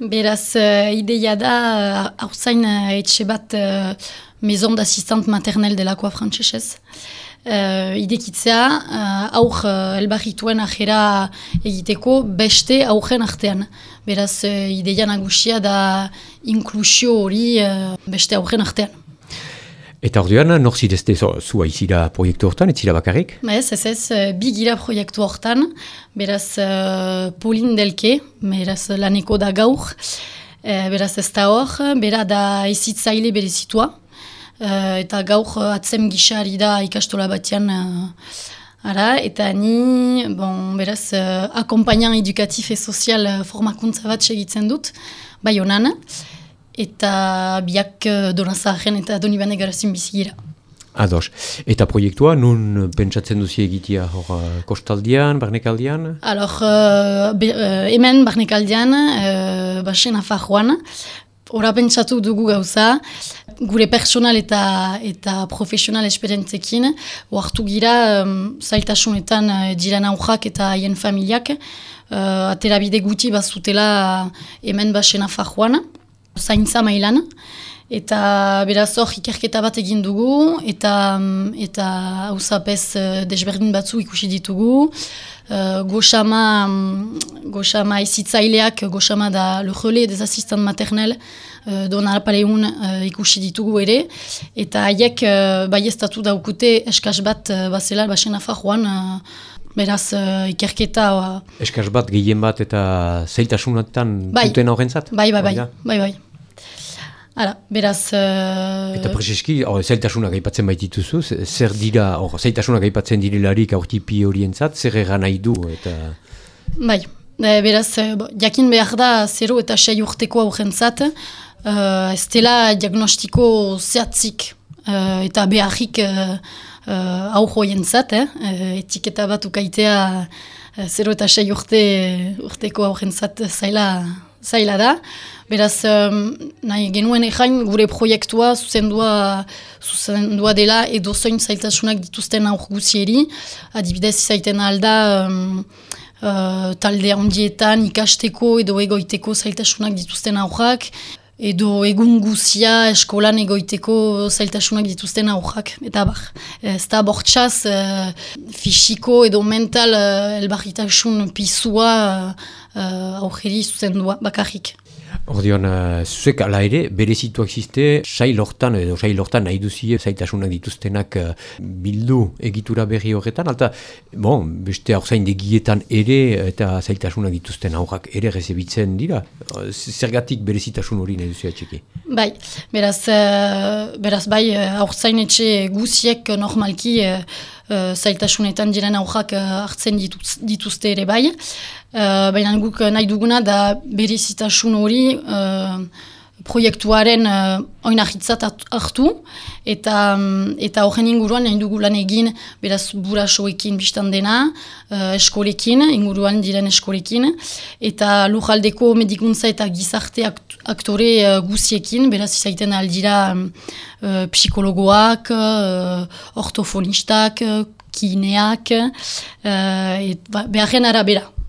Beraz, uh, ideia da, uh, hauzain uh, etxe bat uh, maison d'assistant maternel delakoa frantzesez. Uh, idekitzea, uh, aur uh, elbarrituen ajera egiteko beste aurren artean. Beraz, uh, ideia nagusia da inklusio hori uh, beste aurren artean. Eta orduan, nor zidezte zua izira proiektu hortan, etzira bakarrik? Ba ez, ez ez, eh, bi gira proiektu hortan, beraz uh, Pauline Delke, beraz laneko da gaur, uh, beraz ez da hor, bera da ezitzaile bere zitua, uh, eta gaur atzem gixari da ikastola batean, ara, eta ni, bon, beraz, uh, akompainan edukatif e sozial formakuntza bat segitzen dut, bai honan, eta biak uh, donazaren eta donibane garazin bizigira. Ados. Eta proiektua, nun pentsatzen duzi egitea hor uh, kostaldian, barnekaldian? Alor, uh, uh, hemen barnekaldian, uh, basen afajoan, ora pentsatu dugu gauza, gure personal eta eta profesional esperentzekin, oartu gira um, zailtasunetan uh, diren aurrak eta haien familiak, uh, aterabide guti bazutela hemen basen afajoan, zaintza mailan, eta beraz hor ikerketa bat egin dugu, eta eta hausapez uh, desberdin batzu ikusi ditugu. Uh, goxama, goxama ezitzaileak, goxama da lehole des asistant maternel, uh, don alpareun uh, ikusi ditugu ere, eta haiek uh, baiestatu daukute eskaz bat uh, bazela basen afajoan, uh, Beraz, uh, ikerketa... Uh, Eskaz bat, gehien bat eta zeiltasunetan bai. duten horrentzat? Bai, bai, bai, bai, bai. Hala, beraz... Uh... Eta prezeski, zailtasunak aipatzen baitituzu, zer dira, or, zailtasunak aipatzen direlarik aurtipi horientzat, zer egan nahi du, eta... Bai, e, beraz, e, jakin behar da, zero eta sei urteko aurrentzat, uh, ez dela diagnostiko zehatzik uh, eta beharrik uh, uh, aurroientzat, eh? etiketa bat ukaitea uh, zero eta sei urte, urteko aurrentzat zaila, zaila da. Beraz, um, nahi genuen egin gure proiektua zuzendua, zuzendua dela edo zoin zailtasunak dituzten aur guzieri. Adibidez, izaiten alda um, uh, talde handietan ikasteko edo egoiteko zailtasunak dituzten aurrak edo egun guzia eskolan egoiteko zailtasunak dituzten aurrak. Eta bar, ez da bortxaz uh, fisiko edo mental uh, elbarritasun pizua uh, aurreri zuzendua bakarrik. Ordeon, uh, zuek ala ere, bere zitu existe, sai lortan, edo sai lortan nahi duzie, zaitasunak dituztenak uh, bildu egitura berri horretan, alta, bon, beste hor zain degietan ere, eta zaitasunak dituzten aurrak ere rezebitzen dira, zergatik bere zitasun hori nahi duzia txiki? Bai, beraz, uh, beraz bai, hor zain etxe guziek normalki, uh, zailtasunetan diren aurrak uh, hartzen dituz, dituzte ere bai. Uh, Baina guk nahi duguna da berizitasun hori uh, proiektuaren uh, oinahitzat hartu eta um, eta horren inguruan nahi dugu lan egin beraz burasoekin biztan dena uh, eskolekin, inguruan diren eskolekin eta lujaldeko medikuntza eta gizarte aktore uh, guziekin beraz izaiten aldira uh, psikologoak, uh, ortofonistak, kineak, uh, beharren arabera.